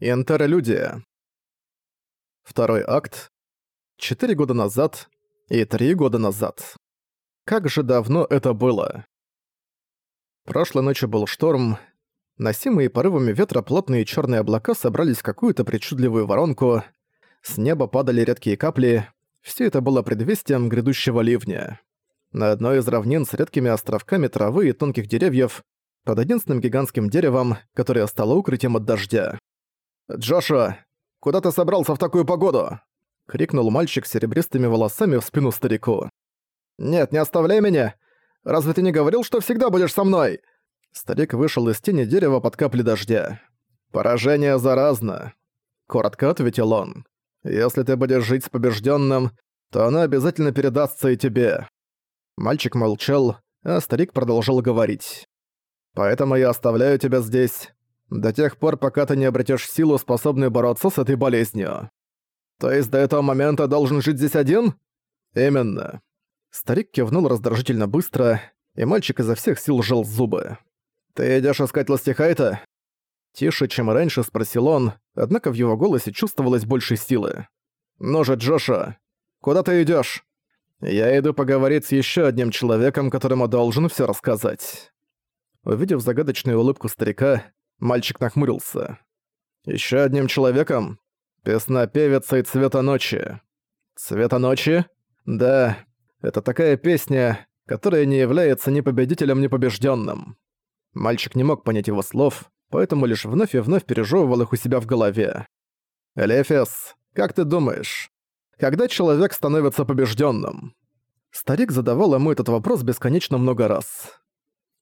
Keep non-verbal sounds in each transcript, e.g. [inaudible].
Интерлюдия. Второй акт. Четыре года назад и три года назад. Как же давно это было? Прошлой ночью был шторм. Носимые порывами ветра плотные черные облака собрались в какую-то причудливую воронку. С неба падали редкие капли. Все это было предвестием грядущего ливня. На одной из равнин с редкими островками травы и тонких деревьев, под единственным гигантским деревом, которое стало укрытием от дождя. «Джошуа, куда ты собрался в такую погоду?» — крикнул мальчик с серебристыми волосами в спину старику. «Нет, не оставляй меня! Разве ты не говорил, что всегда будешь со мной?» Старик вышел из тени дерева под капли дождя. «Поражение заразно», — коротко ответил он. «Если ты будешь жить с побежденным, то оно обязательно передастся и тебе». Мальчик молчал, а старик продолжал говорить. «Поэтому я оставляю тебя здесь. До тех пор, пока ты не обретешь силу, способную бороться с этой болезнью. То есть до этого момента должен жить здесь один? Именно. Старик кивнул раздражительно быстро, и мальчик изо всех сил сжал зубы. «Ты идешь искать Ластихайта?» Тише, чем раньше, спросил он, однако в его голосе чувствовалось больше силы. «Ну же, Джоша, куда ты идешь? «Я иду поговорить с еще одним человеком, которому должен все рассказать». Увидев загадочную улыбку старика, Мальчик нахмурился. Еще одним человеком? Песнопевица и Цвета ночи. Цвета ночи? Да, это такая песня, которая не является ни победителем, ни побежденным. Мальчик не мог понять его слов, поэтому лишь вновь и вновь пережевывал их у себя в голове. «Элефес, как ты думаешь, когда человек становится побежденным? Старик задавал ему этот вопрос бесконечно много раз.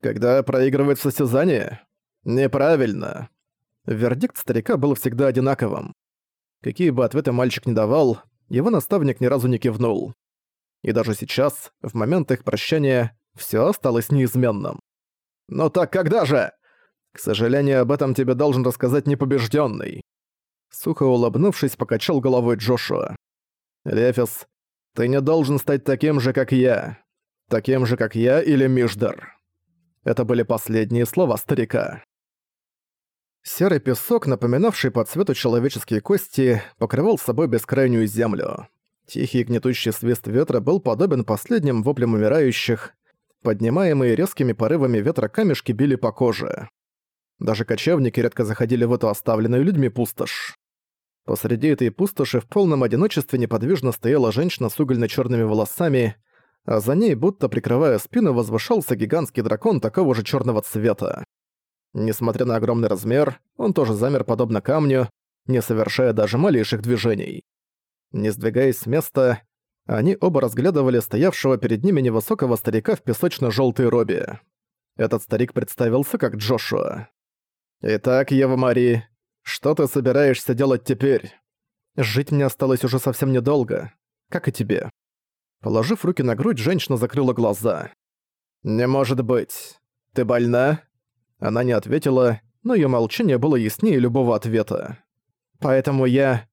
«Когда проигрывает в состязании? Неправильно. Вердикт старика был всегда одинаковым. Какие бы ответы мальчик не давал, его наставник ни разу не кивнул. И даже сейчас, в момент их прощания, все осталось неизменным. «Но так когда же?» «К сожалению, об этом тебе должен рассказать непобежденный. Сухо улыбнувшись, покачал головой Джошуа. «Лефис, ты не должен стать таким же, как я. Таким же, как я или Миждар». Это были последние слова старика. Серый песок, напоминавший по цвету человеческие кости, покрывал собой бескрайнюю землю. Тихий гнетущий свист ветра был подобен последним воплям умирающих. Поднимаемые резкими порывами ветра камешки били по коже. Даже кочевники редко заходили в эту оставленную людьми пустошь. Посреди этой пустоши в полном одиночестве неподвижно стояла женщина с угольно черными волосами, а за ней, будто прикрывая спину, возвышался гигантский дракон такого же черного цвета. Несмотря на огромный размер, он тоже замер подобно камню, не совершая даже малейших движений. Не сдвигаясь с места, они оба разглядывали стоявшего перед ними невысокого старика в песочно-жёлтой робе. Этот старик представился как Джошуа. «Итак, Ева Мари, что ты собираешься делать теперь? Жить мне осталось уже совсем недолго, как и тебе». Положив руки на грудь, женщина закрыла глаза. «Не может быть. Ты больна?» Она не ответила, но её молчание было яснее любого ответа. «Поэтому я...»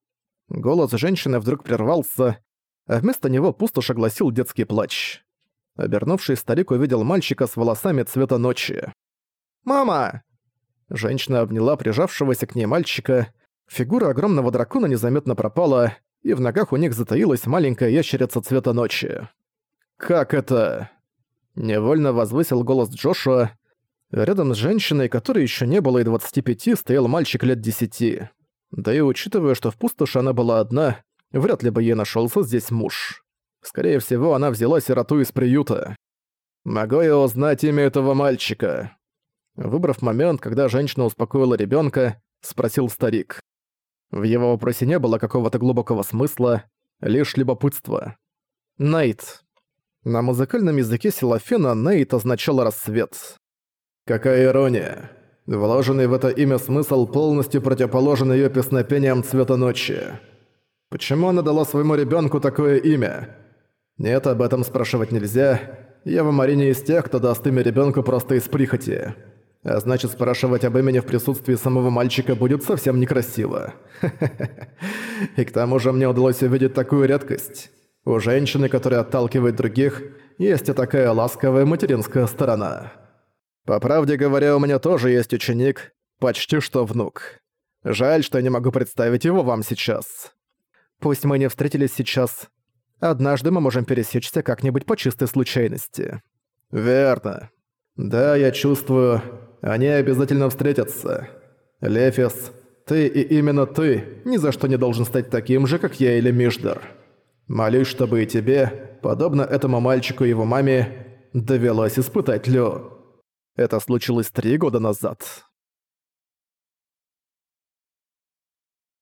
Голос женщины вдруг прервался, а вместо него пустошь огласил детский плач. Обернувший старик увидел мальчика с волосами цвета ночи. «Мама!» Женщина обняла прижавшегося к ней мальчика. Фигура огромного дракона незаметно пропала, и в ногах у них затаилась маленькая ящерица цвета ночи. «Как это?» Невольно возвысил голос Джошуа, Рядом с женщиной, которой еще не было и 25, стоял мальчик лет 10. Да и учитывая, что в пустоши она была одна, вряд ли бы ей нашелся здесь муж. Скорее всего, она взяла сироту из приюта. «Могу я узнать имя этого мальчика?» Выбрав момент, когда женщина успокоила ребенка, спросил старик. В его вопросе не было какого-то глубокого смысла, лишь любопытство. «Найт». На музыкальном языке Силафена «Найт» означало «рассвет». Какая ирония. Вложенный в это имя смысл полностью противоположен её песнопениям цвета ночи. Почему она дала своему ребёнку такое имя? Нет, об этом спрашивать нельзя. В Марине из тех, кто даст имя ребёнку просто из прихоти. А значит, спрашивать об имени в присутствии самого мальчика будет совсем некрасиво. [laughs] И к тому же мне удалось увидеть такую редкость. У женщины, которая отталкивает других, есть и такая ласковая материнская сторона. По правде говоря, у меня тоже есть ученик, почти что внук. Жаль, что не могу представить его вам сейчас. Пусть мы не встретились сейчас. Однажды мы можем пересечься как-нибудь по чистой случайности. Верно. Да, я чувствую, они обязательно встретятся. Лефис, ты и именно ты ни за что не должен стать таким же, как я или Миждар. Молюсь, чтобы и тебе, подобно этому мальчику и его маме, довелось испытать лёд. Это случилось три года назад.